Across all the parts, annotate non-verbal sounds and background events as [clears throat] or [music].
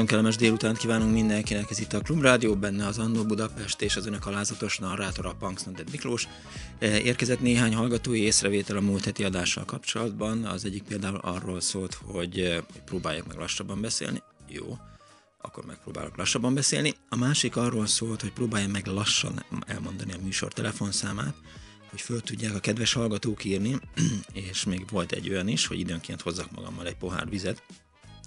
Nagyon kellemes délutánt kívánunk mindenkinek, ez itt a Klub Rádió, benne az Annó Budapest és az önök alázatos a Punks Nodded Miklós. E, érkezett néhány hallgatói észrevétel a múlt heti adással kapcsolatban. Az egyik például arról szólt, hogy, e, hogy próbálják meg lassabban beszélni. Jó, akkor megpróbálok lassabban beszélni. A másik arról szólt, hogy próbálják meg lassan elmondani a műsor telefonszámát, hogy föl tudják a kedves hallgatók írni, [clears throat] és még volt egy olyan is, hogy időnként hozzak magammal egy pohár vizet,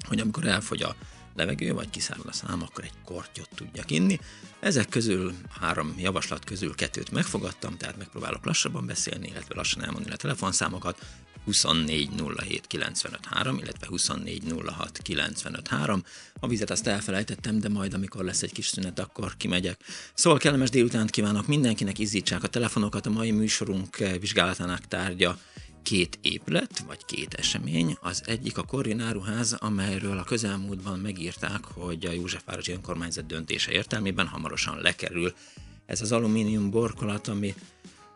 hogy amikor elfogy a levegő, vagy kiszárad a szám, akkor egy kortyot tudjak inni. Ezek közül, három javaslat közül kettőt megfogadtam, tehát megpróbálok lassabban beszélni, illetve lassan elmondani a telefonszámokat. 2406953, illetve 2406953. A vizet azt elfelejtettem, de majd amikor lesz egy kis szünet, akkor kimegyek. Szóval kellemes délutánt kívánok mindenkinek, izzítsák a telefonokat, a mai műsorunk vizsgálatának tárgya két épület, vagy két esemény. Az egyik a Korvin áruház, amelyről a közelmúltban megírták, hogy a Józsefvárosi Önkormányzat döntése értelmében hamarosan lekerül ez az alumínium borkolat, ami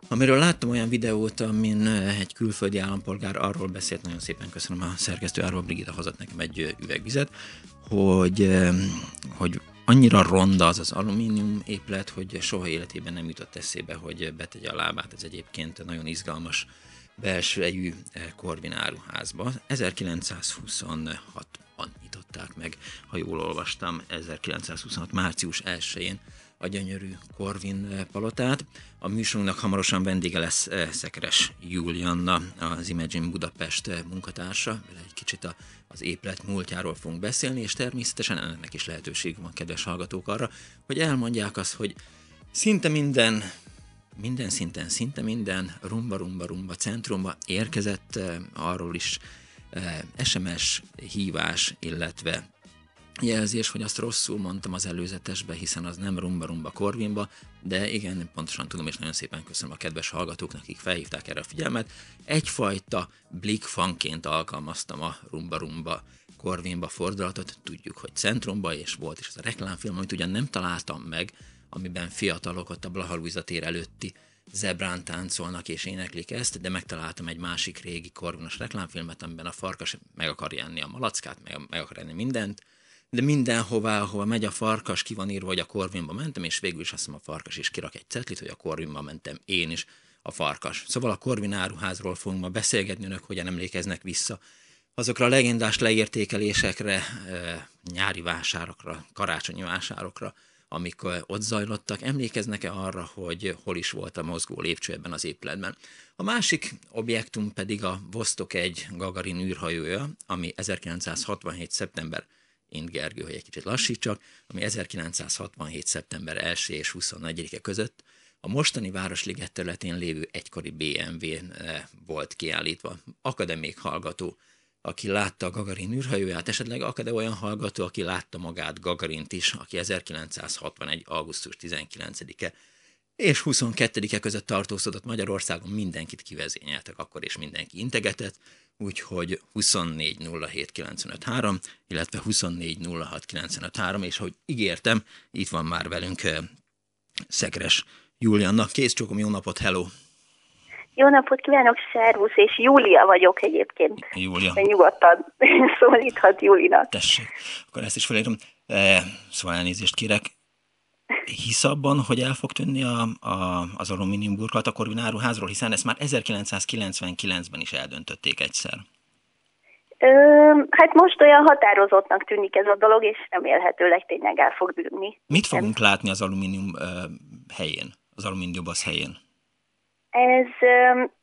Amiről láttam olyan videót, amin egy külföldi állampolgár arról beszélt, nagyon szépen köszönöm a szerkesztő, arról Brigida hozott nekem egy üvegvizet, hogy, hogy annyira ronda az az alumínium épület, hogy soha életében nem jutott eszébe, hogy betegye a lábát. Ez egyébként nagyon izgalmas belsejű Korvin áruházba. 1926-ban nyitották meg, ha jól olvastam, 1926. március 1-én a gyönyörű Korvin palotát. A műsorunknak hamarosan vendége lesz Szekeres Julianna, az Imagine Budapest munkatársa. Vele egy kicsit a, az épület múltjáról fogunk beszélni, és természetesen ennek is lehetőség van, kedves hallgatók, arra, hogy elmondják azt, hogy szinte minden minden szinten, szinte minden rumba-rumba-rumba centrumba érkezett uh, arról is uh, eh, SMS hívás, illetve jelzés, hogy azt rosszul mondtam az előzetesbe, hiszen az nem rumba-rumba korvinba, de igen, pontosan tudom, és nagyon szépen köszönöm a kedves hallgatóknak, akik felhívták erre a figyelmet. Egyfajta blikfanként alkalmaztam a rumba-rumba korvinba fordulatot, tudjuk, hogy centrumba, és volt is ez a reklámfilm, amit ugyan nem találtam meg, amiben fiatalok ott a Blaha tér előtti zebrán táncolnak és éneklik ezt, de megtaláltam egy másik régi korgonos reklámfilmet, amiben a farkas meg akar enni a malackát, meg, meg akar enni mindent, de mindenhová, ahova megy a farkas, ki van írva, hogy a korvinba mentem, és végül is azt hiszem a farkas is kirak egy cetlit, hogy a korvinba mentem én is, a farkas. Szóval a Korvin áruházról fogunk ma beszélgetni, önök hogyan emlékeznek vissza azokra a legendás leértékelésekre, nyári vásárokra, karácsonyi vásárokra, amik ott zajlottak. Emlékeznek-e arra, hogy hol is volt a mozgó lépcső ebben az épületben? A másik objektum pedig a Vostok egy Gagarin űrhajója, ami 1967. szeptember én Gergő, hogy egy kicsit lassítsak, ami 1967. szeptember 1 és 24-e között a mostani Városliget területén lévő egykori BMW-n eh, volt kiállítva. Akadémik hallgató aki látta a Gagarin űrhajóját, esetleg akad-e olyan hallgató, aki látta magát Gagarint is, aki 1961. augusztus 19-e és 22-e között tartózkodott Magyarországon, mindenkit kivezényeltek akkor, és mindenki integetett, úgyhogy 2407953, illetve 2406953, és ahogy ígértem, itt van már velünk Szegres Julianna. Kész csokom, jó napot, hello! Jó napot kívánok, szervusz, és Júlia vagyok egyébként. Júlia. Nyugodtan [laughs] szólíthat Júlinak. Tessék, akkor ezt is felírom. E, szóval elnézést kérek. Hisz abban, hogy el fog tűnni a, a, az alumínium burkolat a Korvináruházról, hiszen ezt már 1999-ben is eldöntötték egyszer. Ö, hát most olyan határozottnak tűnik ez a dolog, és remélhetőleg tényleg el fog tűnni. Mit fogunk látni az alumínium uh, helyén, az alumíniumbasz helyén? Ez,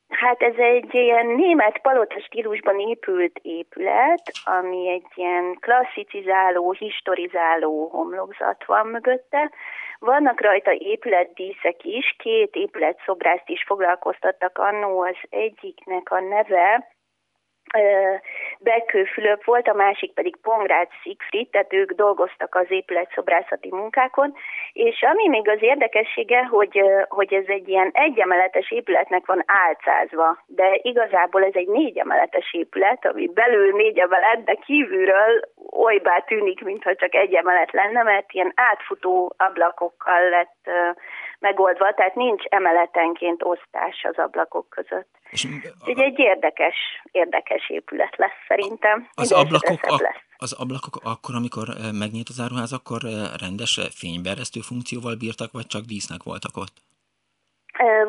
hát ez egy ilyen német palota stílusban épült épület, ami egy ilyen klasszicizáló, historizáló homlokzat van mögötte. Vannak rajta épületdíszek is, két épületszobrászt is foglalkoztattak annó, az egyiknek a neve Bekkő Fülöp volt, a másik pedig Pongrácz Szigfried, tehát ők dolgoztak az épületszobrászati munkákon, és ami még az érdekessége, hogy, hogy ez egy ilyen egyemeletes épületnek van álcázva, de igazából ez egy négyemeletes épület, ami belül négy emelet, de kívülről olybá tűnik, mintha csak egy emelet lenne, mert ilyen átfutó ablakokkal lett megoldva, tehát nincs emeletenként osztás az ablakok között. És Úgyhogy egy érdekes, érdekes épület lesz szerintem. Az ablakok, a, lesz. az ablakok akkor, amikor megnyílt az áruház, akkor rendes fényberesztő funkcióval bírtak, vagy csak dísznek voltak ott?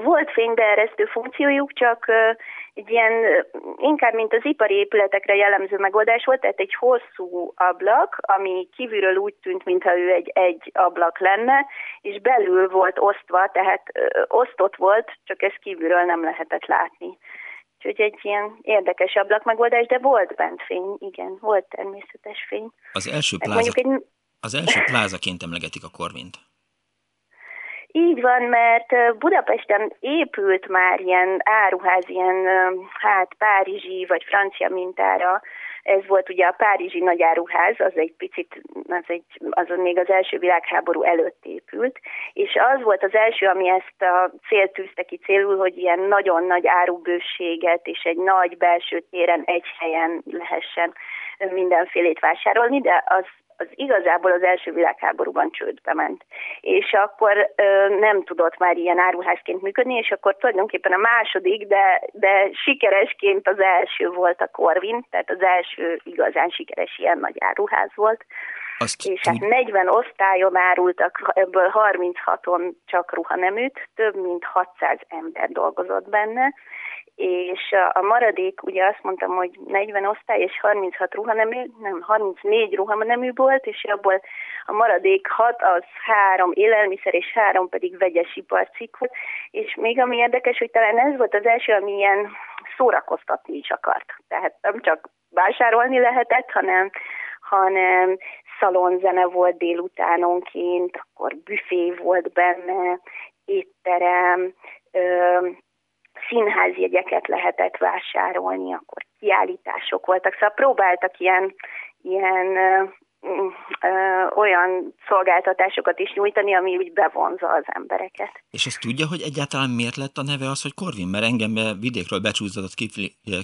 Volt fénybeeresztő funkciójuk, csak egy ilyen, inkább mint az ipari épületekre jellemző megoldás volt, tehát egy hosszú ablak, ami kívülről úgy tűnt, mintha ő egy, egy ablak lenne, és belül volt osztva, tehát osztott volt, csak ezt kívülről nem lehetett látni. Úgyhogy egy ilyen érdekes ablak megoldás, de volt bent fény, igen, volt természetes fény. Az első, pláza, egy... az első plázaként emlegetik a Korvint. Így van, mert Budapesten épült már ilyen áruház, ilyen hát párizsi vagy francia mintára, ez volt ugye a Párizsi nagyáruház, az egy picit, az, egy, az még az első világháború előtt épült, és az volt az első, ami ezt a célt tűzte ki célul, hogy ilyen nagyon nagy árubőséget és egy nagy belső téren egy helyen lehessen mindenfélét vásárolni, de az az igazából az első világháborúban csődbe ment. És akkor ö, nem tudott már ilyen áruházként működni, és akkor tulajdonképpen a második, de, de sikeresként az első volt a Corvin, tehát az első igazán sikeres ilyen nagy áruház volt. Azt és hát 40 osztályon árultak, ebből 36-on csak ruhaneműt, több mint 600 ember dolgozott benne, és a maradék, ugye azt mondtam, hogy 40 osztály és 36 ruhanemű, nem, 34 ruhanemű volt, és abból a maradék 6 az három élelmiszer, és három pedig vegyes volt, és még ami érdekes, hogy talán ez volt az első, ami ilyen szórakoztatni is akart. Tehát nem csak vásárolni lehetett, hanem hanem szalonzene volt délutánonként, akkor büfé volt benne, étterem, színházjegyeket lehetett vásárolni, akkor kiállítások voltak, szóval próbáltak ilyen, ilyen ö, ö, olyan szolgáltatásokat is nyújtani, ami úgy bevonza az embereket. És ezt tudja, hogy egyáltalán miért lett a neve az, hogy Korvin? Mert engem vidékről becsúsztatott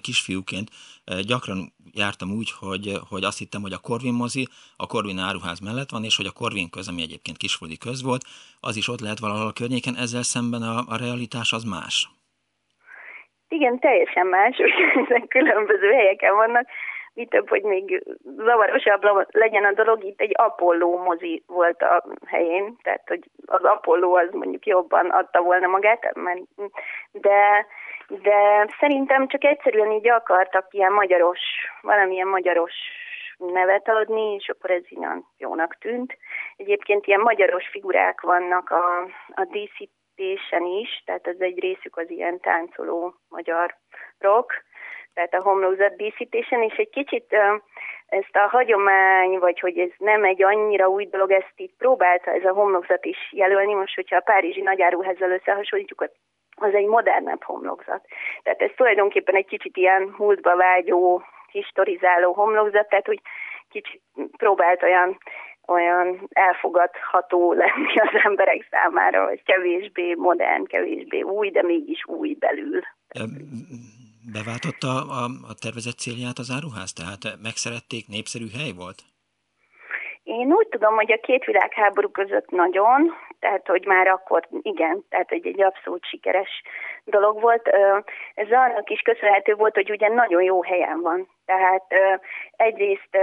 kisfiúként gyakran jártam úgy, hogy, hogy azt hittem, hogy a Korvin mozi a Korvin áruház mellett van, és hogy a Korvin köz, ami egyébként kisföldi köz volt, az is ott lehet valahol a környéken, ezzel szemben a, a realitás az más. Igen, teljesen más, [laughs] ezek különböző helyeken vannak. Mi több, hogy még zavarosabb legyen a dolog, itt egy Apolló mozi volt a helyén, tehát hogy az Apolló az mondjuk jobban adta volna magát, mert, de, de szerintem csak egyszerűen így akartak ilyen magyaros, valamilyen magyaros nevet adni, és akkor ez ilyen jónak tűnt. Egyébként ilyen magyaros figurák vannak a, a díszít díszítésen is, tehát ez egy részük az ilyen táncoló magyar rock, tehát a homlokzat díszítésen, és egy kicsit ezt a hagyomány, vagy hogy ez nem egy annyira új dolog, ezt itt próbálta ez a homlokzat is jelölni, most hogyha a Párizsi nagyáruházzal összehasonlítjuk, az egy modernebb homlokzat. Tehát ez tulajdonképpen egy kicsit ilyen múltba vágyó, historizáló homlokzat, tehát hogy kicsit próbált olyan olyan elfogadható lenni az emberek számára, hogy kevésbé modern, kevésbé új, de mégis új belül. Beváltotta a, a tervezett célját az áruház? Tehát megszerették, népszerű hely volt? Én úgy tudom, hogy a két világháború között nagyon, tehát hogy már akkor igen, tehát hogy egy abszolút sikeres dolog volt. Ez annak is köszönhető volt, hogy ugye nagyon jó helyen van. Tehát egyrészt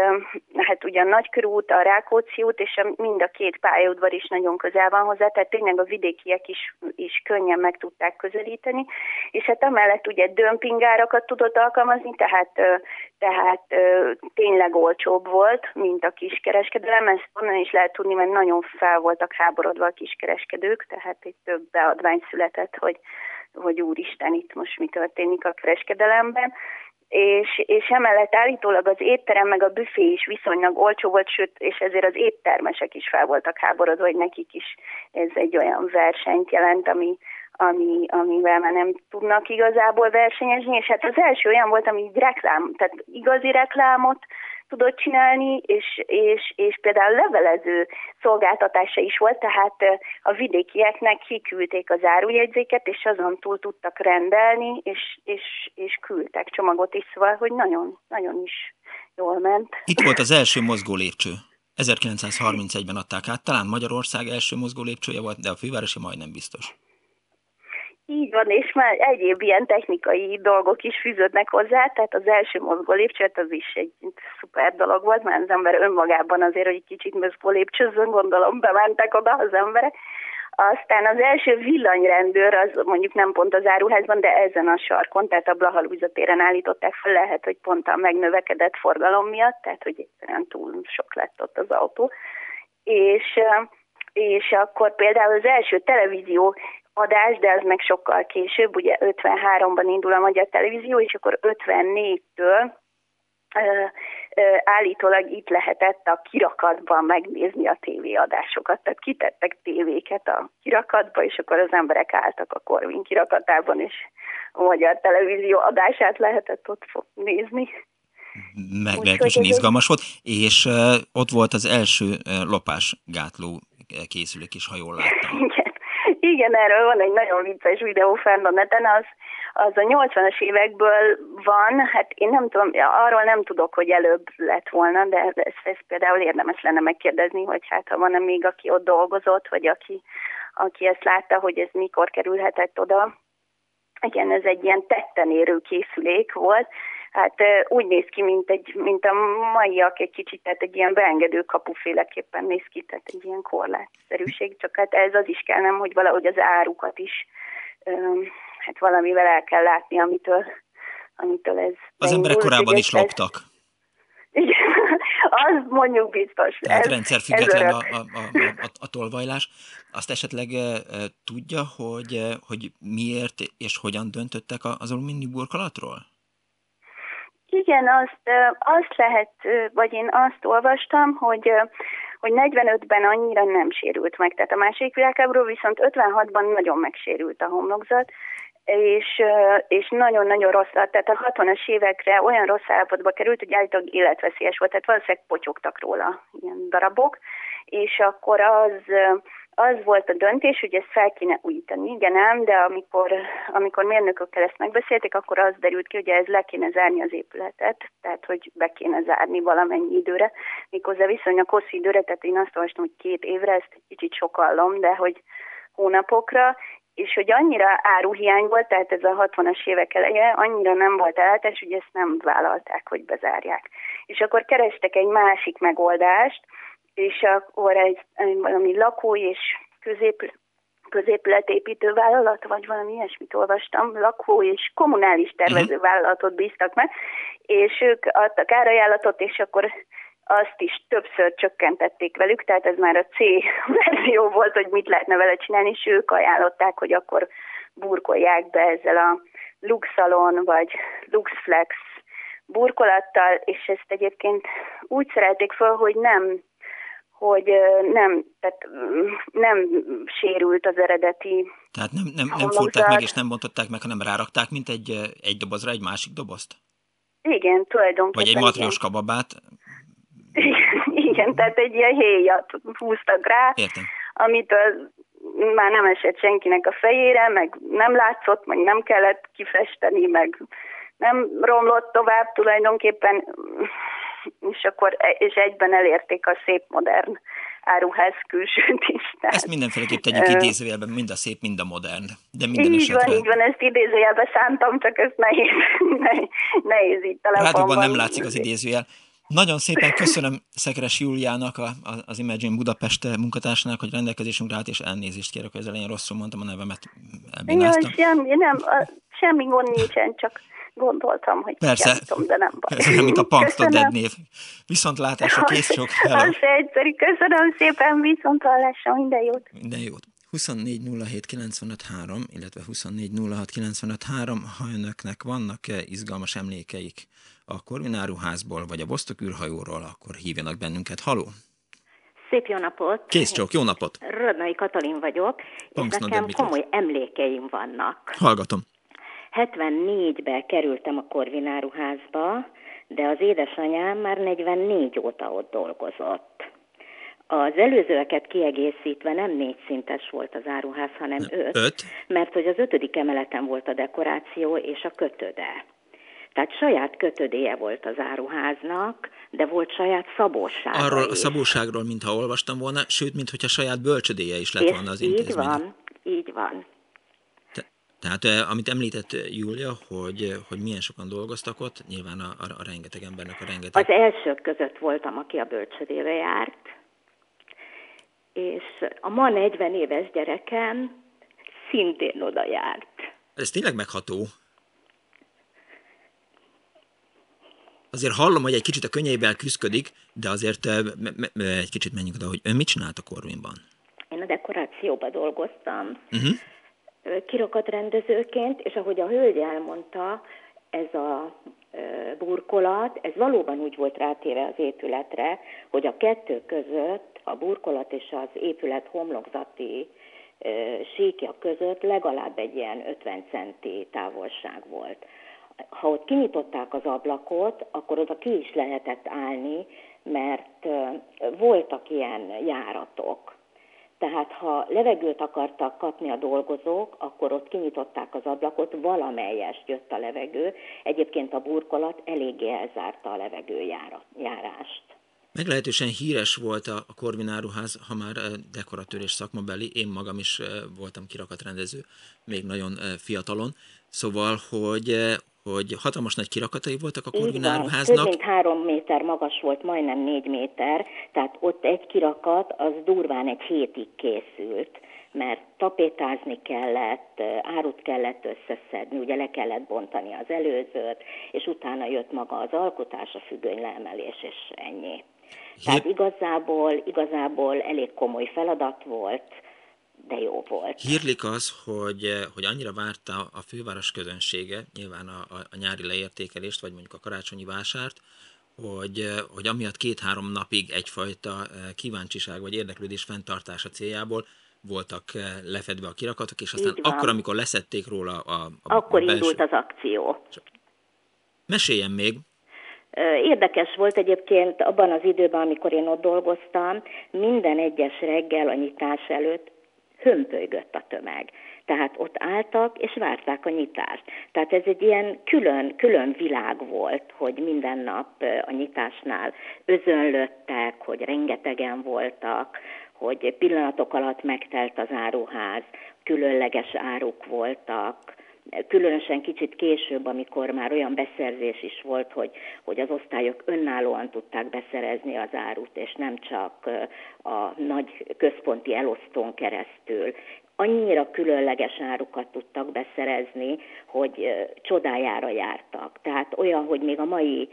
hát ugyan Nagykörút, a Rákóczi út, és mind a két pályaudvar is nagyon közel van hozzá, tehát tényleg a vidékiek is, is könnyen meg tudták közelíteni, és hát amellett ugye dömpingárakat tudott alkalmazni, tehát, tehát tényleg olcsóbb volt, mint a kiskereskedelem, ezt onnan is lehet tudni, mert nagyon fel voltak háborodva a kiskereskedők, tehát egy több beadvány született, hogy, hogy úristen, itt most mi történik a kereskedelemben és, és emellett állítólag az étterem meg a büfé is viszonylag olcsó volt, sőt, és ezért az éttermesek is fel voltak háborodva, hogy nekik is ez egy olyan versenyt jelent, ami, ami, amivel már nem tudnak igazából versenyezni, és hát az első olyan volt, ami reklám, tehát igazi reklámot tudott csinálni, és, és, és például levelező szolgáltatása is volt, tehát a vidékieknek kiküldték az árujegyzéket, és azon túl tudtak rendelni, és, és, és küldtek csomagot is, szóval, hogy nagyon, nagyon is jól ment. Itt volt az első mozgó lépcső. 1931-ben adták át, talán Magyarország első mozgó lépcsője volt, de a fővárosi majdnem biztos. Így van, és már egyéb ilyen technikai dolgok is fűződnek hozzá, tehát az első mozgó lépcsőt az is egy szuper dolog volt, mert az ember önmagában azért, hogy egy kicsit mozgó lépcsőzön, gondolom bementek oda az emberek. Aztán az első villanyrendőr, az mondjuk nem pont az áruházban, de ezen a sarkon, tehát a Blaha téren állították fel, lehet, hogy pont a megnövekedett forgalom miatt, tehát hogy egyszerűen túl sok lett ott az autó. És és akkor például az első televízió adás, de ez meg sokkal később, ugye 53-ban indul a magyar televízió, és akkor 54-től állítólag itt lehetett a kirakatban megnézni a tévéadásokat. Tehát kitettek tévéket a kirakatba, és akkor az emberek álltak a Korvin kirakatában, és a magyar televízió adását lehetett ott nézni. Meglehetősen izgalmas volt, és ott volt az első lopásgátló készülék is, ha jól láttam. Igen. [laughs] Igen, erről van egy nagyon vicces videó fenn a neten, az, az a 80-as évekből van, hát én nem tudom, arról nem tudok, hogy előbb lett volna, de ez, ez például érdemes lenne megkérdezni, hogy hát ha van-e még, aki ott dolgozott, vagy aki, aki ezt látta, hogy ez mikor kerülhetett oda. Igen, ez egy ilyen tetten érő készülék volt, hát úgy néz ki, mint, egy, mint a maiak egy kicsit, tehát egy ilyen beengedő kapuféleképpen néz ki, tehát egy ilyen korlátszerűség, csak hát ez az is kell, nem, hogy valahogy az árukat is hát valamivel el kell látni, amitől, amitől ez... Az emberek korábban is loptak. Igen, [laughs] az mondjuk biztos. Tehát ez, rendszer független a, a, a, a, a tolvajlás. Azt esetleg e, tudja, hogy, e, hogy miért és hogyan döntöttek az alumínium burkolatról? Igen, azt, azt lehet, vagy én azt olvastam, hogy hogy 45-ben annyira nem sérült meg. Tehát a második világháború viszont 56-ban nagyon megsérült a homlokzat, és, és nagyon-nagyon rossz, tehát a 60-as évekre olyan rossz állapotba került, hogy állítólag életveszélyes volt, tehát valószínűleg potyogtak róla ilyen darabok, és akkor az az volt a döntés, hogy ezt fel kéne újítani. Igen ám, de amikor, amikor mérnökökkel ezt megbeszélték, akkor az derült ki, hogy ez le kéne zárni az épületet, tehát hogy be kéne zárni valamennyi időre, méghozzá viszonylag hosszú időre, tehát én azt olvastam, hogy két évre, ezt egy kicsit sokallom, de hogy hónapokra, és hogy annyira áruhiány volt, tehát ez a 60-as évek eleje, annyira nem volt ellátás, hogy ezt nem vállalták, hogy bezárják. És akkor kerestek egy másik megoldást, és akkor egy, egy valami lakó és közép, középületépítő vállalat, vagy valami ilyesmit olvastam, lakó és kommunális tervező mhm. vállalatot bíztak meg, és ők adtak árajánlatot, és akkor azt is többször csökkentették velük, tehát ez már a C [laughs] verzió volt, hogy mit lehetne vele csinálni, és ők ajánlották, hogy akkor burkolják be ezzel a Luxalon vagy Luxflex burkolattal, és ezt egyébként úgy szerették föl, hogy nem hogy nem, tehát nem sérült az eredeti Tehát nem, nem, nem fúrták meg és nem bontották meg, hanem rárakták, mint egy, egy dobozra egy másik dobozt? Igen, tulajdonképpen. Vagy egy matrioska babát? Igen, igen, tehát egy ilyen héjat húztak rá, Értem. amitől már nem esett senkinek a fejére, meg nem látszott, meg nem kellett kifesteni, meg nem romlott tovább tulajdonképpen és akkor e- és egyben elérték a szép modern áruház külsőt is. Tehát, ezt mindenféleképp tegyük idézőjelben, mind a szép, mind a modern. De minden így esetre... van, így van, ezt idézőjelben szántam, csak ezt nehéz, [laughs] nehéz így telefonban. Rádióban nem látszik az idézőjel. Nagyon szépen köszönöm Szekeres Júliának, a, az Imagine Budapest munkatársának, hogy rendelkezésünkre állt, és elnézést kérek, hogy az elején rosszul mondtam a nevemet. Jaj, semmi, nem, semmi gond nincsen, csak gondoltam, hogy Persze, javítom, de nem baj. Ez mint a Punkstoded név. Viszontlátásra, kész sok. Az egyszerű, köszönöm szépen, viszontlátásra, minden jót. Minden jót. 24 illetve 24 ha önöknek vannak -e izgalmas emlékeik a Korvináruházból, vagy a Bostok űrhajóról, akkor hívjanak bennünket. Haló! Szép jó napot! Kész csók, jó napot! Radnai Katalin vagyok, Punks és nekem komoly emlékeim vannak. Hallgatom. 74-ben kerültem a Korvináruházba, de az édesanyám már 44 óta ott dolgozott. Az előzőeket kiegészítve nem négy szintes volt az áruház, hanem öt, Öt? mert hogy az ötödik emeleten volt a dekoráció és a kötöde. Tehát saját kötödéje volt az áruháznak, de volt saját szabósága Arról a is. szabóságról, mintha olvastam volna, sőt, mintha saját bölcsödéje is lett És volna az így intézmény. van, így van. Te, tehát eh, amit említett Júlia, hogy, hogy milyen sokan dolgoztak ott, nyilván a, a, a rengeteg embernek a rengeteg... Az elsők között voltam, aki a bölcsödébe járt, és a ma 40 éves gyerekem szintén oda járt. Ez tényleg megható. Azért hallom, hogy egy kicsit a könnyeivel küzdik, de azért egy kicsit menjünk oda, hogy ön mit csinált a Corvinban? Én a dekorációba dolgoztam, Uh-huh. Kirakatrendezőként, és ahogy a hölgy elmondta, ez a burkolat, ez valóban úgy volt rátéve az épületre, hogy a kettő között, a burkolat és az épület homlokzati síkja között legalább egy ilyen 50 centi távolság volt. Ha ott kinyitották az ablakot, akkor oda ki is lehetett állni, mert voltak ilyen járatok. Tehát ha levegőt akartak kapni a dolgozók, akkor ott kinyitották az ablakot, valamelyest jött a levegő. Egyébként a burkolat eléggé elzárta a levegőjárást. Meglehetősen híres volt a, Korvináruház, ha már dekoratőr és szakmabeli, én magam is voltam kirakatrendező, még nagyon fiatalon, szóval, hogy, hogy hatalmas nagy kirakatai voltak a van, több mint három méter magas volt, majdnem négy méter, tehát ott egy kirakat, az durván egy hétig készült, mert tapétázni kellett, árut kellett összeszedni, ugye le kellett bontani az előzőt, és utána jött maga az alkotás, a függöny leemelés, és ennyi. Tehát igazából, igazából elég komoly feladat volt, de jó volt. Hírlik az, hogy, eh, hogy annyira várta a főváros közönsége, nyilván a, a, a nyári leértékelést, vagy mondjuk a karácsonyi vásárt, hogy, eh, hogy amiatt két-három napig egyfajta eh, kíváncsiság vagy érdeklődés fenntartása céljából voltak lefedve a kirakatok, és aztán akkor, amikor leszették róla a, a, Akkor a belső... indult az akció. Meséljen még, Érdekes volt egyébként abban az időben, amikor én ott dolgoztam, minden egyes reggel a nyitás előtt hömpölygött a tömeg. Tehát ott álltak és várták a nyitást. Tehát ez egy ilyen külön, külön világ volt, hogy minden nap a nyitásnál özönlöttek, hogy rengetegen voltak, hogy pillanatok alatt megtelt az áruház, különleges áruk voltak, különösen kicsit később, amikor már olyan beszerzés is volt, hogy, hogy az osztályok önállóan tudták beszerezni az árut, és nem csak a nagy központi elosztón keresztül. Annyira különleges árukat tudtak beszerezni, hogy csodájára jártak. Tehát olyan, hogy még a mai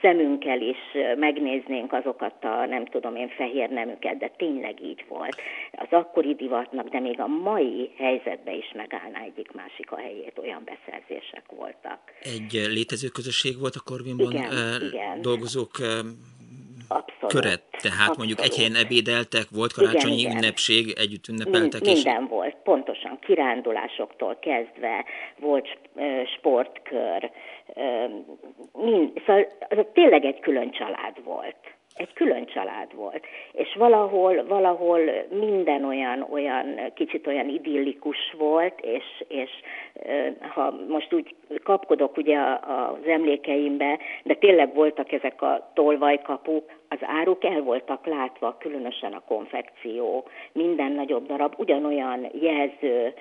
szemünkkel is megnéznénk azokat a, nem tudom én, fehér nemüket, de tényleg így volt. Az akkori divatnak, de még a mai helyzetben is megállná egyik másik a helyét, olyan beszerzések voltak. egy létező közösség volt a Corvinban Igen, eh, igen. dolgozók Abszolút. köre, tehát mondjuk egy Abszolút. helyen ebédeltek, volt karácsonyi Igen, igen. ünnepség, együtt Mind, ünnepeltek, és minden volt, pontosan, kirándulásoktól kezdve, volt sportkör, mind, szóval az tényleg egy külön család volt. Egy külön család volt. És valahol, valahol minden olyan, olyan, kicsit olyan idillikus volt, és, és ha most úgy kapkodok ugye az emlékeimbe, de tényleg voltak ezek a tolvajkapuk, az áruk el voltak látva, különösen a konfekció, minden nagyobb darab ugyanolyan jelző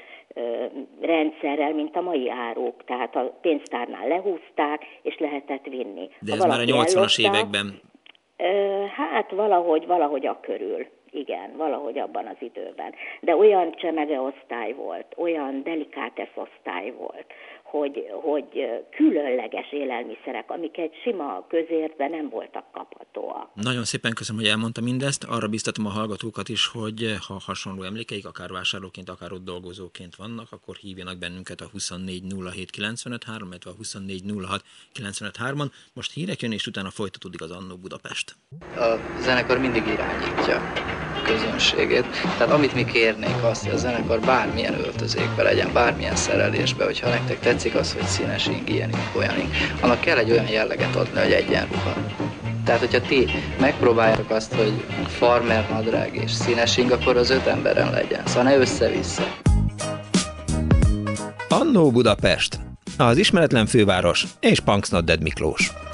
rendszerrel, mint a mai áruk. Tehát a pénztárnál lehúzták, és lehetett vinni. de ez már a valaki 80-as ellopta, években Hát valahogy, valahogy a körül. Igen, valahogy abban az időben. De olyan csemege osztály volt, olyan delikátesz osztály volt, hogy, hogy különleges élelmiszerek, amik egy sima közértben nem voltak kaphatóak. Nagyon szépen köszönöm, hogy elmondta mindezt. Arra biztatom a hallgatókat is, hogy ha hasonló emlékeik, akár vásárlóként, akár ott dolgozóként vannak, akkor hívjanak bennünket a 2407953, illetve a 2406953-on. Most hírek jön, és utána folytatódik az Annó Budapest. A zenekar mindig irányítja közönségét. Tehát amit mi kérnénk azt, hogy a zenekar bármilyen öltözékbe legyen, bármilyen szerelésbe, hogyha nektek tetszik az, hogy színes ing, ilyen ing, olyan ing, annak kell egy olyan jelleget adni, hogy egyenruha. Tehát, hogyha ti megpróbáljátok azt, hogy farmer nadrág és színes ing, akkor az öt emberen legyen. Szóval ne össze-vissza. Annó Budapest, az ismeretlen főváros és Punks Dead Miklós.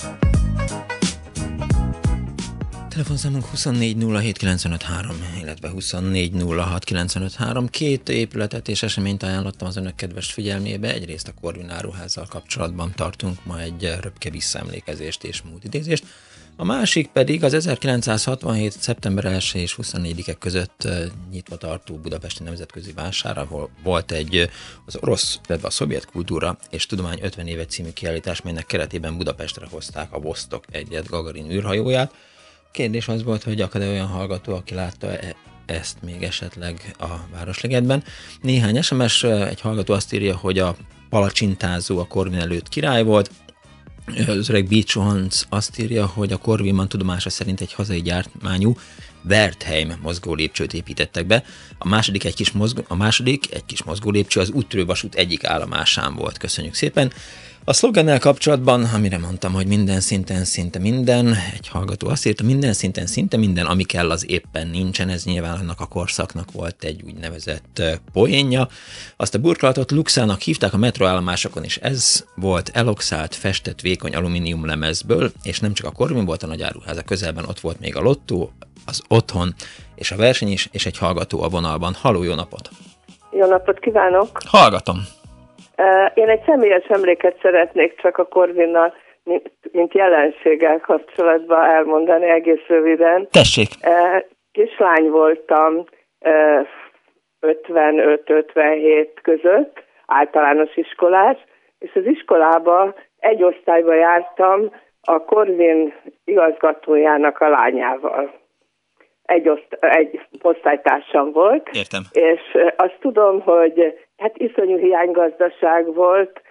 Telefonszámunk 2407953, illetve 2406953. Két épületet és eseményt ajánlottam az önök kedves figyelmébe. Egyrészt a Korvin áruházzal kapcsolatban tartunk ma egy röpke visszaemlékezést és múltidézést. A másik pedig az 1967. szeptember 1 és 24-e között nyitva tartó Budapesti Nemzetközi Vásár, ahol volt egy az orosz, illetve a szovjet kultúra és tudomány 50 éve című kiállítás, melynek keretében Budapestre hozták a Vostok egyet Gagarin űrhajóját, Kérdés az volt, hogy akad-e olyan hallgató, aki látta -e ezt még esetleg a Városligetben. Néhány SMS, egy hallgató azt írja, hogy a palacsintázó a Korvin előtt király volt, az öreg Beach azt írja, hogy a Corvinban tudomása szerint egy hazai gyártmányú Wertheim mozgó lépcsőt építettek be. A második egy kis, mozgó, a második, egy kis mozgó lépcső az úttörővasút egyik állomásán volt. Köszönjük szépen! A szlogennel kapcsolatban, amire mondtam, hogy minden szinten szinte minden, egy hallgató azt írta, minden szinten szinte minden, ami kell, az éppen nincsen, ez nyilván annak a korszaknak volt egy úgynevezett poénja. Azt a burkolatot luxának hívták a metroállomásokon is, ez volt eloxált, festett vékony alumínium lemezből, és nem csak a Korvin volt a nagy áruháza közelben, ott volt még a lottó, az otthon, és a verseny is, és egy hallgató a vonalban. Haló, jó napot! Jó napot kívánok! Hallgatom! Én egy személyes emléket szeretnék csak a Korvinnal, mint jelenséggel kapcsolatban elmondani egész röviden. Tessék! Kislány voltam 55-57 között, általános iskolás, és az iskolába egy osztályba jártam a Korvin igazgatójának a lányával. Egy, oszt- egy osztálytársam volt. Értem. És azt tudom, hogy Hát iszonyú hiánygazdaság volt,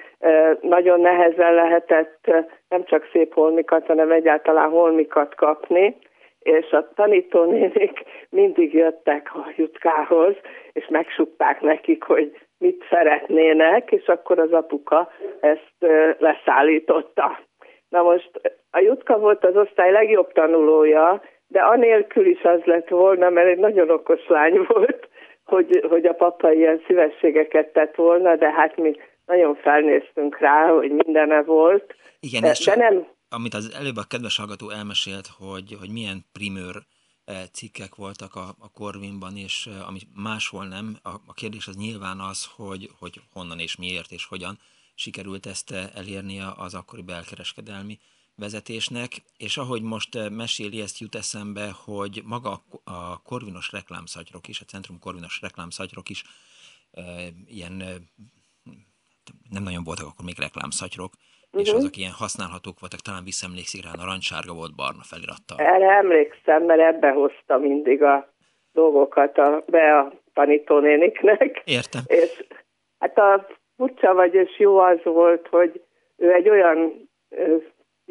nagyon nehezen lehetett nem csak szép holmikat, hanem egyáltalán holmikat kapni, és a tanítónénik mindig jöttek a jutkához, és megsukták nekik, hogy mit szeretnének, és akkor az apuka ezt leszállította. Na most a Jutka volt az osztály legjobb tanulója, de anélkül is az lett volna, mert egy nagyon okos lány volt, hogy, hogy a papa ilyen szívességeket tett volna, de hát mi nagyon felnéztünk rá, hogy mindene volt. Igen, de, és de nem... amit az előbb a kedves hallgató elmesélt, hogy, hogy milyen primőr eh, cikkek voltak a, a Korvinban, és eh, ami máshol nem, a, a kérdés az nyilván az, hogy, hogy honnan és miért és hogyan sikerült ezt eh, elérnie az akkori belkereskedelmi vezetésnek, és ahogy most eh, meséli, ezt jut eszembe, hogy maga a korvinos reklámszatyrok is, a Centrum korvinos reklámszatyrok is e, ilyen, e, nem nagyon voltak akkor még reklámszatyrok, uh-huh. és mhm. azok ilyen használhatók voltak, talán visszaemlékszik rá, narancssárga volt barna felirattal. Erre emlékszem, mert ebbe hozta mindig a dolgokat a, be a tanítónéniknek. Értem. És hát a furcsa vagy és jó az volt, hogy ő egy olyan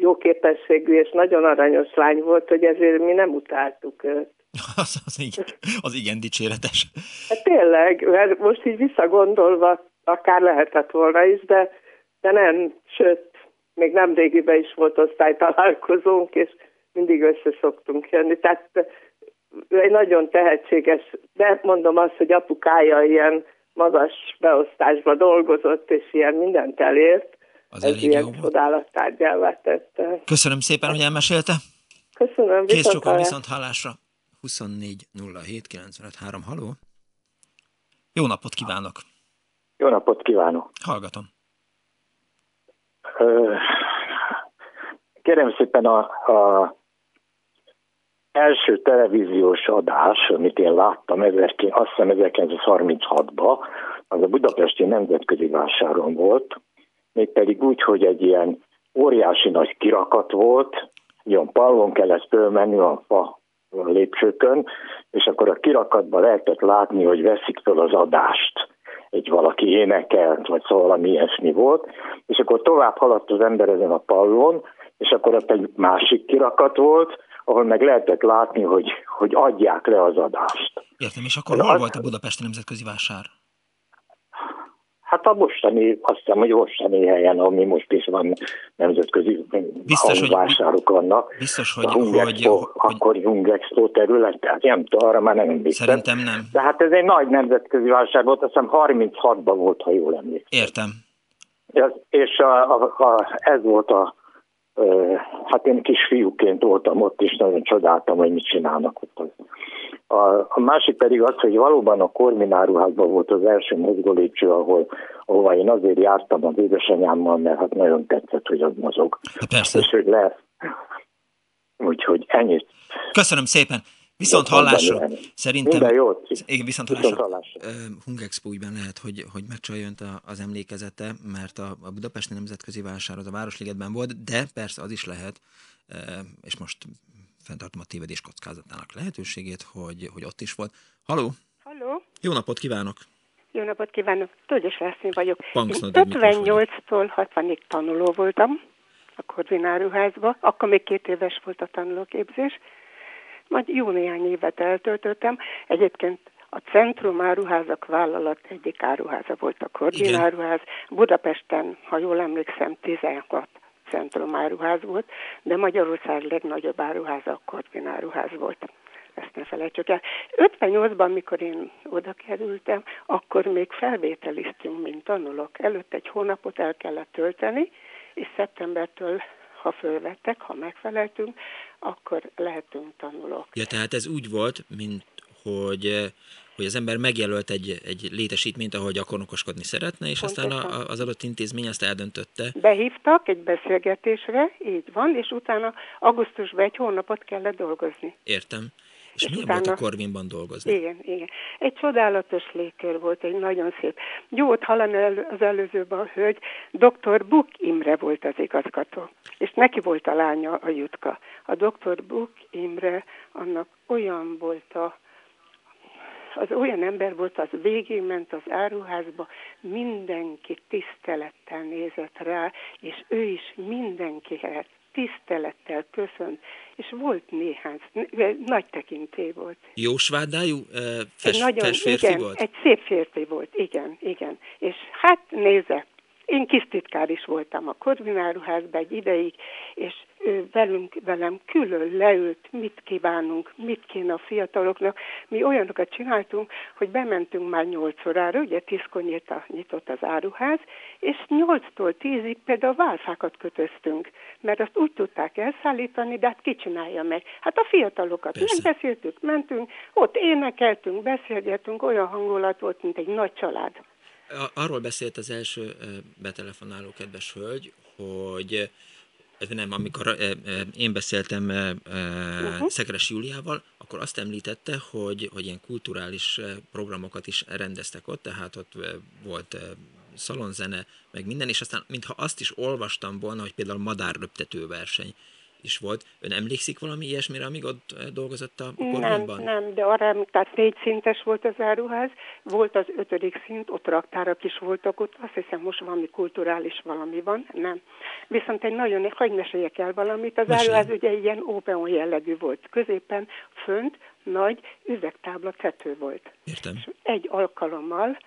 jó képességű és nagyon aranyos lány volt, hogy ezért mi nem utáltuk őt. [laughs] az, az, igen, az igen dicséretes. Hát tényleg, mert most így visszagondolva akár lehetett volna is, de, de nem, sőt, még nem régiben is volt osztálytalálkozónk, és mindig össze szoktunk jönni. Tehát egy nagyon tehetséges, de mondom azt, hogy apukája ilyen magas beosztásba dolgozott, és ilyen mindent elért, az Ez elég jó csodálattárgyává tette. Köszönöm szépen, hogy elmesélte. Köszönöm. Kész csokor viszont hallásra. 24 07 95 3. Haló? Jó napot kívánok! Jó napot kívánok! Hallgatom. Kérem szépen a, a első televíziós adás, amit én láttam, azt hiszem 1936-ban, az a budapesti nemzetközi vásáron volt, mégpedig úgy, hogy egy ilyen óriási nagy kirakat volt, ilyen pallon kellett fölmenni a fa a lépcsőkön, és akkor a kirakatban lehetett látni, hogy veszik fel az adást. Egy valaki énekelt, vagy szóval valami ilyesmi volt, és akkor tovább haladt az ember ezen a pallon, és akkor ott egy másik kirakat volt, ahol meg lehetett látni, hogy, hogy adják le az adást. Értem, és akkor hol volt a Budapesti Nemzetközi Vásár? Hát a mostani, azt hiszem, hogy mostani helyen, ami most is van nemzetközi biztos, vásárok vannak. Biztos, hogy, a Hungexpo, hogy, hogy, akkor Hungexpo terület, tehát nem tudom, arra már nem biztos. Szerintem nem. De hát ez egy nagy nemzetközi válság volt, azt hiszem 36-ban volt, ha jól emlékszem. Értem. Ez, és a, a, a, ez volt a, hát én kisfiúként voltam ott, és nagyon csodáltam, hogy mit csinálnak ott a, a másik pedig az, hogy valóban a Kormináruházban volt az első mozgólépcső, ahol, ahova én azért jártam az édesanyámmal, mert hát nagyon tetszett, hogy az mozog. Persze. És hogy lesz. Úgyhogy ennyit. Köszönöm szépen. Viszont hallásra. Szerintem... Minden jót. Igen, viszont hallásra. Viszont hallásra. Hungexpo ügyben lehet, hogy, hogy megcsaljön az emlékezete, mert a, a Budapesti Nemzetközi Vásár az a Városligetben volt, de persze az is lehet, és most fenntartom a tévedés kockázatának lehetőségét, hogy, hogy ott is volt. Haló! Haló! Jó napot kívánok! Jó napot kívánok! Tölgyes László vagyok. 58-tól 60-ig tanuló voltam a koordináruházba, akkor még két éves volt a tanulóképzés, majd jó néhány évet eltöltöttem. Egyébként a Centrum Áruházak vállalat egyik áruháza volt a koordináruház. Budapesten, ha jól emlékszem, 16 centrum áruház volt, de Magyarország legnagyobb áruháza a Korvin áruház volt. Ezt ne felejtsük el. 58-ban, mikor én oda kerültem, akkor még felvételiztünk, mint tanulok. Előtt egy hónapot el kellett tölteni, és szeptembertől ha fölvettek, ha megfeleltünk, akkor lehetünk tanulók. Ja, tehát ez úgy volt, mint hogy hogy az ember megjelölt egy, egy létesítményt, ahol gyakornokoskodni szeretne, és Pontosan. aztán a, az adott intézmény azt eldöntötte. Behívtak egy beszélgetésre, így van, és utána augusztusban egy hónapot kellett dolgozni. Értem. És, és milyen utána... volt a Korvinban dolgozni? Igen, igen. Egy csodálatos légkör volt, egy nagyon szép. Jó volt hallani az előzőben a hölgy, dr. Buk Imre volt az igazgató, és neki volt a lánya a Jutka. A dr. Buk Imre, annak olyan volt a az olyan ember volt, az végén ment az áruházba, mindenki tisztelettel nézett rá, és ő is mindenkihez tisztelettel köszönt, és volt néhány, nagy tekinté volt. Jósvádájú fes, nagyon, férfi igen, volt? egy szép férfi volt, igen, igen. És hát nézze, én kis titkár is voltam a Korvináruházban egy ideig, és ő velünk, velem külön leült, mit kívánunk, mit kéne a fiataloknak. Mi olyanokat csináltunk, hogy bementünk már 8 órára, ugye tízkor nyitott az áruház, és 8-tól 10-ig például válfákat kötöztünk, mert azt úgy tudták elszállítani, de hát ki csinálja meg? Hát a fiatalokat Persze. megbeszéltük, mentünk, ott énekeltünk, beszélgettünk, olyan hangulat volt, mint egy nagy család. Arról beszélt az első betelefonáló kedves hölgy, hogy nem, amikor én beszéltem uh-huh. Szekeres Júliával, akkor azt említette, hogy, hogy ilyen kulturális programokat is rendeztek ott, tehát ott volt szalonzene, meg minden, és aztán mintha azt is olvastam volna, hogy például madárröptető verseny is volt. Ön emlékszik valami ilyesmire, amíg ott dolgozott a kormányban? Nem, nem, de arra, tehát négy szintes volt az áruház, volt az ötödik szint, ott raktárak is voltak, ott azt hiszem most valami kulturális valami van, nem. Viszont egy nagyon, hogy meséljek el valamit, az Mesélj. áruház ugye ilyen open jellegű volt. Középen fönt nagy üvegtábla tető volt. Értem. És egy alkalommal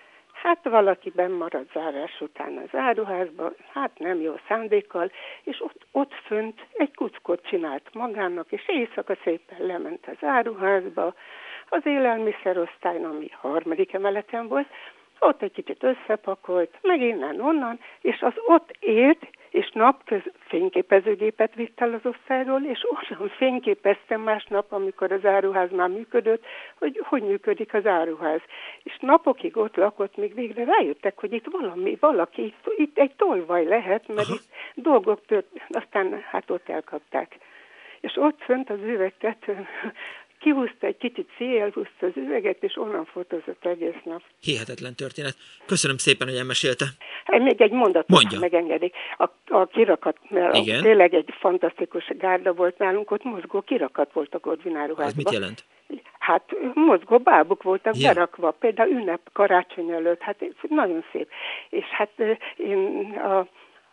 Hát valaki marad zárás után az áruházba, hát nem jó szándékkal, és ott, ott fönt egy kuckot csinált magának, és éjszaka szépen lement az áruházba, az élelmiszerosztály, ami harmadik emeleten volt, ott egy kicsit összepakolt, meg innen-onnan, és az ott élt, és napköz fényképezőgépet vitt el az osztályról, és onnan [laughs] fényképeztem másnap, amikor az áruház már működött, hogy hogy működik az áruház. És napokig ott lakott, még végre rájöttek, hogy itt valami, valaki, itt, itt egy tolvaj lehet, mert Aha. itt dolgok tört, aztán hát ott elkapták. És ott fönt az üvegtetőn kihúzta egy kicsit szél, húzta az üveget, és onnan fotózott egész nap. Hihetetlen történet. Köszönöm szépen, hogy elmesélte. Hát még egy mondatot, Mondja. megengedik. A, a kirakat, mert Igen. tényleg egy fantasztikus gárda volt nálunk, ott mozgó kirakat volt a Gordináruházban. Az mit jelent? Hát mozgó bábuk voltak ja. berakva, például ünnep karácsony előtt, hát nagyon szép. És hát én a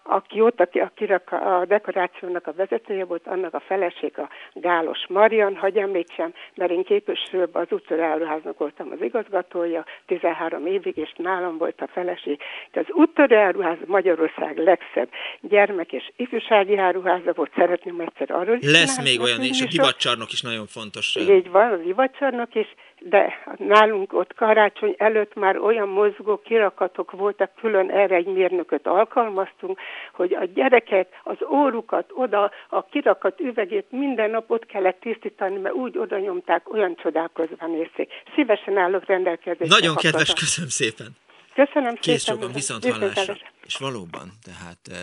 aki ott, aki, aki a dekorációnak a vezetője volt, annak a feleség a Gálos Marian, hagy említsem, mert én képesről az úttörőáruháznak voltam az igazgatója 13 évig, és nálam volt a feleség. De az úttörőáruház Magyarország legszebb gyermek és ifjúsági áruháza volt, szeretném egyszer arról is Lesz még olyan, és a divatcsarnok is nagyon fontos. Így van, a divatcsarnok is, de nálunk ott karácsony előtt már olyan mozgó kirakatok voltak, külön erre egy mérnököt alkalmaztunk, hogy a gyereket, az órukat oda, a kirakat üvegét minden nap ott kellett tisztítani, mert úgy oda nyomták, olyan csodálkozva nézték. Szívesen állok rendelkezésre. Nagyon kedves, köszönöm szépen. Köszönöm Kész szépen. Kész viszont hallásra. És valóban, tehát e,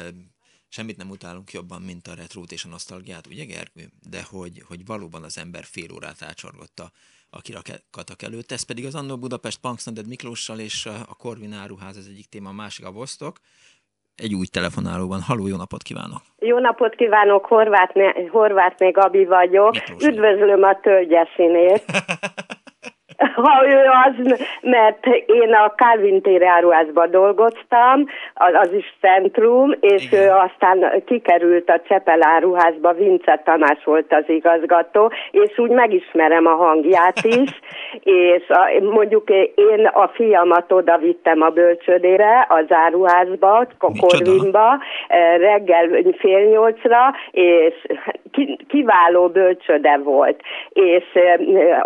semmit nem utálunk jobban, mint a retrót és a nosztalgiát, ugye Gergő? De hogy, hogy valóban az ember fél órát ácsorgott a a kirakatak előtt. Ez pedig az Annó Budapest Punksnoded Miklóssal és a Korvin Áruház az egyik téma, a másik a Vostok. Egy új telefonálóban. Haló, jó napot kívánok! Jó napot kívánok, Horváth, Gabi vagyok. Miklós Üdvözlöm a tölgyesinét. [laughs] ha ő az, mert én a Calvin téri áruházban dolgoztam, az is centrum, és Igen. ő aztán kikerült a Csepel áruházba, Vince Tamás volt az igazgató, és úgy megismerem a hangját is, [laughs] és a, mondjuk én a fiamat oda vittem a bölcsödére, az áruházba, Korvinba, reggel fél nyolcra, és kiváló bölcsöde volt, és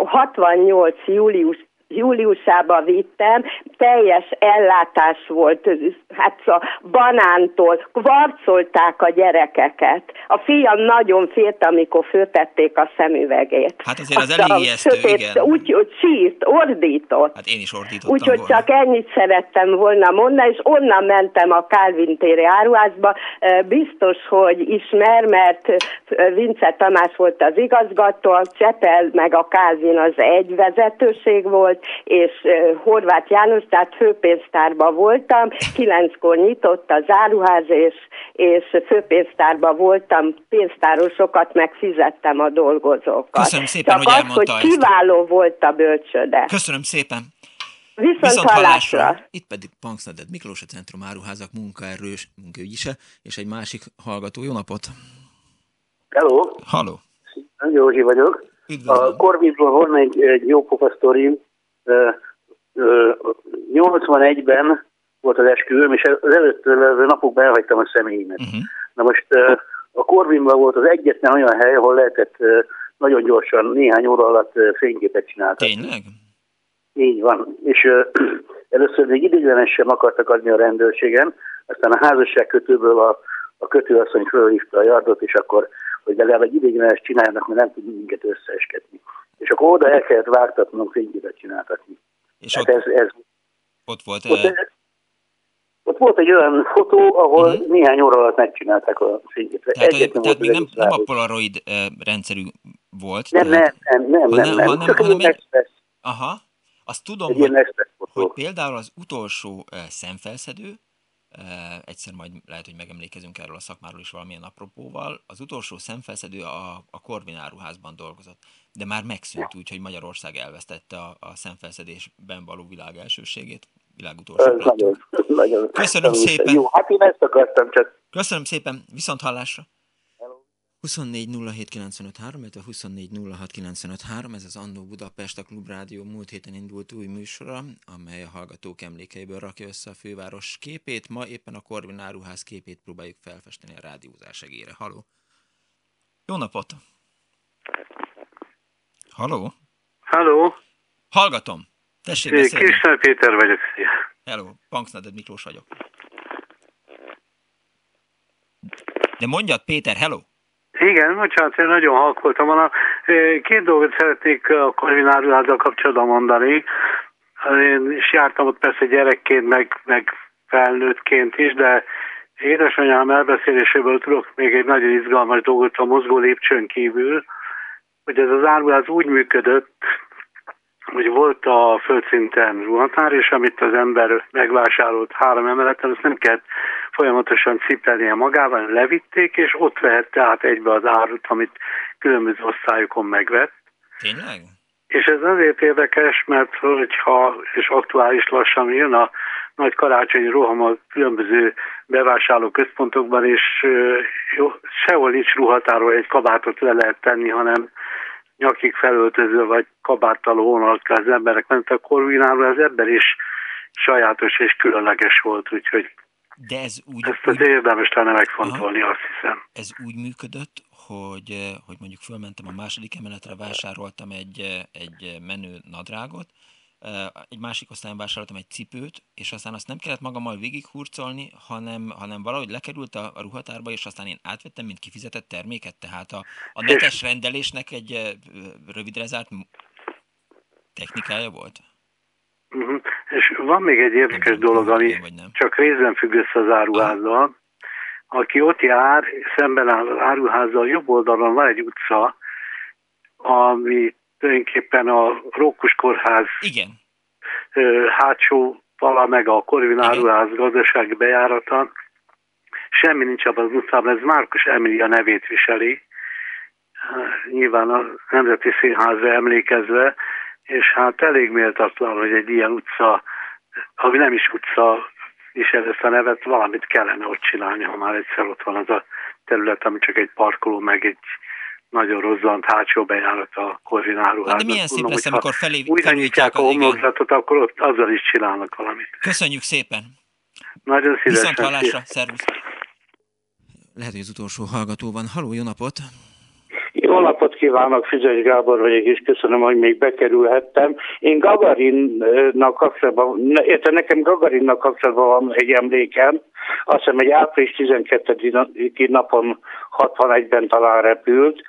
68 július júliusába vittem, teljes ellátás volt, hát a banántól, kvarcolták a gyerekeket. A fiam nagyon félt, amikor föltették a szemüvegét. Hát azért az elég ijesztő, sötét, igen. Úgy, hogy sírt, ordított. Hát én is ordítottam Úgyhogy csak ennyit szerettem volna mondani, és onnan mentem a Calvin téri áruházba. Biztos, hogy ismer, mert Vince Tamás volt az igazgató, a Csepel meg a Kázin az egy vezetőség volt, és Horváth János, tehát főpénztárban voltam, kilenckor nyitott az áruház, és, és főpénztárban voltam, pénztárosokat megfizettem a dolgozókat. Köszönöm szépen, Csak hogy az, hogy kiváló volt a bölcsöde. Köszönöm szépen. Viszont, Viszont hallásra. hallásra. Itt pedig Punksnaded Miklós, a Centrum Áruházak munkaerős munkaügyise, és egy másik hallgató. Jó napot! Hello! Halló! Józsi vagyok. Üdvözlöm. A Corvinról van egy, egy jó pofa sztori. 81-ben volt az esküvőm, és az előtt napokban elhagytam a személyemet. Uh-huh. Na most a Corvinban volt az egyetlen olyan hely, ahol lehetett nagyon gyorsan, néhány óra alatt fényképet csinálni. Tényleg? Így van. És [clears throat] először még ideiglenesen akartak adni a rendőrségen, aztán a házasságkötőből a, a kötőasszony fölhívta a jardot, és akkor, hogy legalább egy ideiglenes csinálnak, mert nem tudunk minket összeesketni és akkor oda el kellett vágtatnom fényképet csináltatni. És hát ott, ez, ez, ott volt... Ott, e... ott volt egy olyan fotó, ahol uh-huh. néhány óra alatt megcsinálták a fényképet. Tehát, a, tehát még nem, nem a Polaroid uh, rendszerű volt? Nem, tehát, nem, nem, nem, nem, nem, hanem, csak hanem egy, Aha, azt tudom, egy hogy, hogy például az utolsó uh, szemfelszedő, Uh, egyszer majd lehet, hogy megemlékezünk erről a szakmáról is valamilyen apropóval. Az utolsó szemfelszedő a, a áruházban dolgozott, de már megszűnt úgy, hogy Magyarország elvesztette a, a szemfelszedésben való világ elsőségét. Világ utolsó nagyon, nagyon Köszönöm szépen. Jó, hát én ezt akartam csak. Köszönöm szépen, viszont hallásra. 24 illetve 24 ez az Annó Budapest, a Klubrádió múlt héten indult új műsora, amely a hallgatók emlékeiből rakja össze a főváros képét. Ma éppen a Korvin áruház képét próbáljuk felfesteni a rádiózás egére. Haló! Jó napot! Haló? Haló? Hallgatom! Tessék beszélni! Kisner Péter vagyok. Hello, Punksnaded Miklós vagyok. De mondjad, Péter, hello! Igen, bocsánat, én nagyon halk voltam. A két dolgot szeretnék a korvináruházzal kapcsolatban mondani. Én is jártam ott persze gyerekként, meg, meg felnőttként is, de édesanyám elbeszéléséből tudok még egy nagyon izgalmas dolgot a mozgó lépcsőn kívül. Hogy ez az áruház úgy működött, hogy volt a földszinten ruhatár, és amit az ember megvásárolt három emeleten, azt nem kellett folyamatosan cipelnie magával, levitték, és ott vehette át egybe az árut, amit különböző osztályokon megvett. Tényleg? És ez azért érdekes, mert hogyha, és aktuális lassan jön a nagy karácsonyi roham a különböző bevásárló központokban, és jó, sehol nincs ruhatáról egy kabátot le lehet tenni, hanem nyakig felöltöző vagy kabáttal hónalkál az emberek, mert a korvináról az ember is sajátos és különleges volt, úgyhogy de ez úgy, ezt az érdemes lenne megfontolni, aha, azt hiszem. Ez úgy működött, hogy, hogy mondjuk fölmentem a második emeletre, vásároltam egy, egy menő nadrágot, egy másik osztályon vásároltam egy cipőt, és aztán azt nem kellett magammal végighurcolni, hanem, hanem valahogy lekerült a, a ruhatárba, és aztán én átvettem, mint kifizetett terméket, tehát a, a netes rendelésnek egy rövidre zárt technikája volt? Uh-huh. És van még egy érdekes nem dolog, ami csak részben függ össze az áruházzal. Aki ott jár, szemben áll az áruházzal, jobb oldalon van egy utca, ami tulajdonképpen a Rókus Kórház Igen. hátsó fala, meg a Korvin áruház gazdasági bejárata. Semmi nincs abban az utcában, ez Márkus Emilia nevét viseli, nyilván a Nemzeti Színházra emlékezve, és hát elég méltatlan, hogy egy ilyen utca, ami nem is utca, visel ezt a nevet, valamit kellene ott csinálni, ha már egyszer ott van az a terület, ami csak egy parkoló, meg egy nagyon rozzant hátsó bejárat a korvináruházat. De milyen szép lesz, amikor felé, nyitják a homlokzatot, akkor ott azzal is csinálnak valamit. Köszönjük szépen! Nagyon szívesen. Viszont hallásra, szervusz! Lehet, hogy az utolsó hallgató van. Haló, jó napot! Jó napot kívánok, Füzes Gábor vagyok, és köszönöm, hogy még bekerülhettem. Én Gagarinnak kapcsolatban, érte nekem Gagarinnak kapcsolatban van egy emlékem, azt hiszem egy április 12. napon 61-ben talán repült,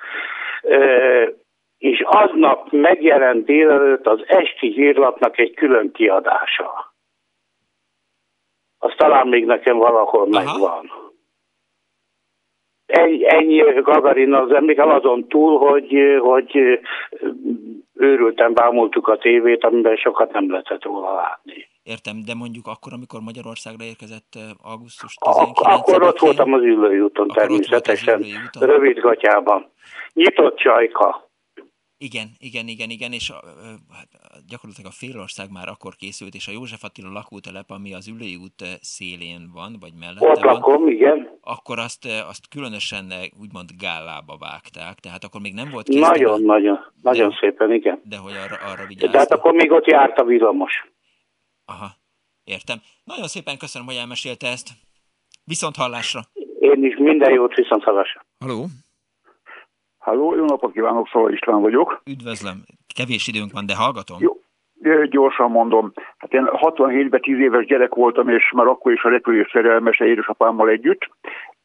és aznap megjelent délelőtt az esti hírlapnak egy külön kiadása. Az talán még nekem valahol Aha. megvan. Ennyi, ennyi Gagarin az emlékem azon túl, hogy, hogy őrülten bámultuk a tévét, amiben sokat nem lehetett róla látni. Értem, de mondjuk akkor, amikor Magyarországra érkezett augusztus 19 Ak- Akkor ott voltam az ülői úton természetesen, ülői úton. rövid gatyában. Nyitott csajka. Igen, igen, igen, igen, és a, hát gyakorlatilag a félország már akkor készült, és a József Attila lakótelep, ami az Ülői út szélén van, vagy mellette Ott van, lakom, igen. akkor azt, azt különösen úgymond gállába vágták, tehát akkor még nem volt kész. Nagyon, de, nagyon, nagyon de, szépen, igen. De hogy arra, arra vigyáztak. Tehát akkor még ott járt a villamos. Aha, értem. Nagyon szépen köszönöm, hogy elmesélte ezt. Viszont hallásra. Én is minden jót, viszont hallásra. Haló. Halló, jó napot kívánok, Szala István vagyok. Üdvözlöm. Kevés időnk van, de hallgatom. Jó, gyorsan mondom. Hát én 67-ben 10 éves gyerek voltam, és már akkor is a repülés szerelmese édesapámmal együtt,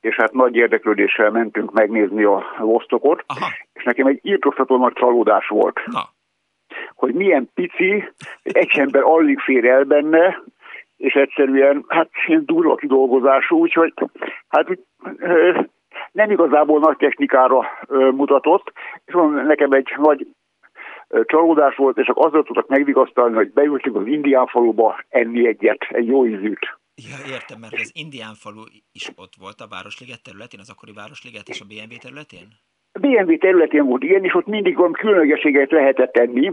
és hát nagy érdeklődéssel mentünk megnézni a Vostokot, Aha. és nekem egy írtoztató nagy csalódás volt. Na. Hogy milyen pici, egy ember alig fér el benne, és egyszerűen, hát ilyen durva kidolgozású, úgyhogy hát nem igazából nagy technikára mutatott, és van nekem egy nagy csalódás volt, és csak azzal tudtak megvigasztalni, hogy beültünk az indián faluba enni egyet, egy jó ízűt. Ja, értem, mert az indián falu is ott volt a Városliget területén, az akkori Városliget és a BMW területén? A BMW területén volt ilyen, és ott mindig van különlegeséget lehetett tenni,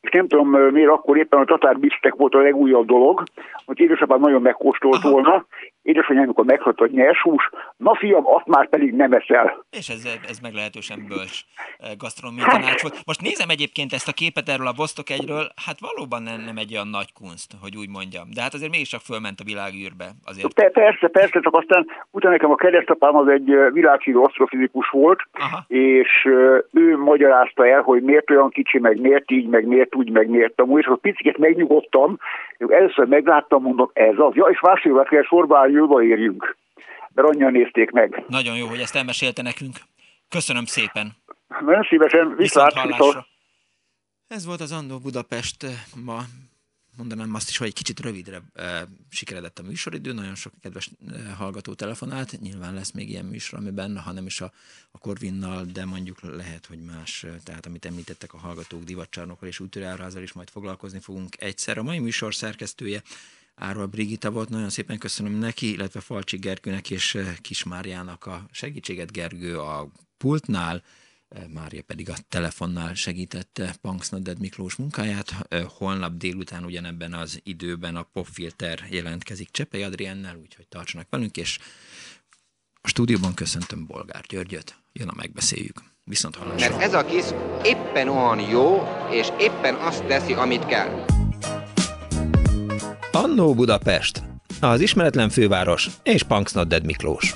és nem tudom miért akkor éppen a tatár bistek volt a legújabb dolog, hogy édesapám nagyon megkóstolt Aha. volna, édesanyám, amikor meghatott a nyers hús, na fiam, azt már pedig nem eszel. És ez, ez meglehetősen bölcs gasztronómia hát. tanács volt. Most nézem egyébként ezt a képet erről a Vostok egyről, hát valóban nem, nem egy olyan nagy kunst, hogy úgy mondjam. De hát azért mégiscsak fölment a világűrbe. Azért. Pe persze, persze, csak aztán utána nekem a keresztapám az egy világhírű asztrofizikus volt, Aha. és ő magyarázta el, hogy miért olyan kicsi, meg miért így, meg miért úgy, meg miért amúgy, és akkor picit megnyugodtam, először megláttam, mondom, ez az. Ja, és másfél kell sorba jövő érjünk. Mert annyian nézték meg. Nagyon jó, hogy ezt elmesélte nekünk. Köszönöm szépen. Nagyon szívesen, viszont, viszont Ez volt az Andó Budapest ma mondanám azt is, hogy egy kicsit rövidre e, sikeredett a műsoridő, nagyon sok kedves e, hallgató telefonált, nyilván lesz még ilyen műsor, amiben, ha nem is a, a Corvinnal, de mondjuk lehet, hogy más, tehát amit említettek a hallgatók divatcsarnokkal és útőrárházal is majd foglalkozni fogunk egyszer. A mai műsor szerkesztője Árva Brigita volt, nagyon szépen köszönöm neki, illetve Falcsi Gergőnek és Kismárjának a segítséget, Gergő a pultnál, Mária pedig a telefonnál segítette Punksnodded Miklós munkáját. Holnap délután ugyanebben az időben a Popfilter jelentkezik Csepei Adriennel, úgyhogy tartsanak velünk, és a stúdióban köszöntöm Bolgár Györgyöt. Jön a megbeszéljük. Viszont hallásra. Mert ez a kis éppen olyan jó, és éppen azt teszi, amit kell. Annó Budapest, az ismeretlen főváros és Punksnodded Miklós.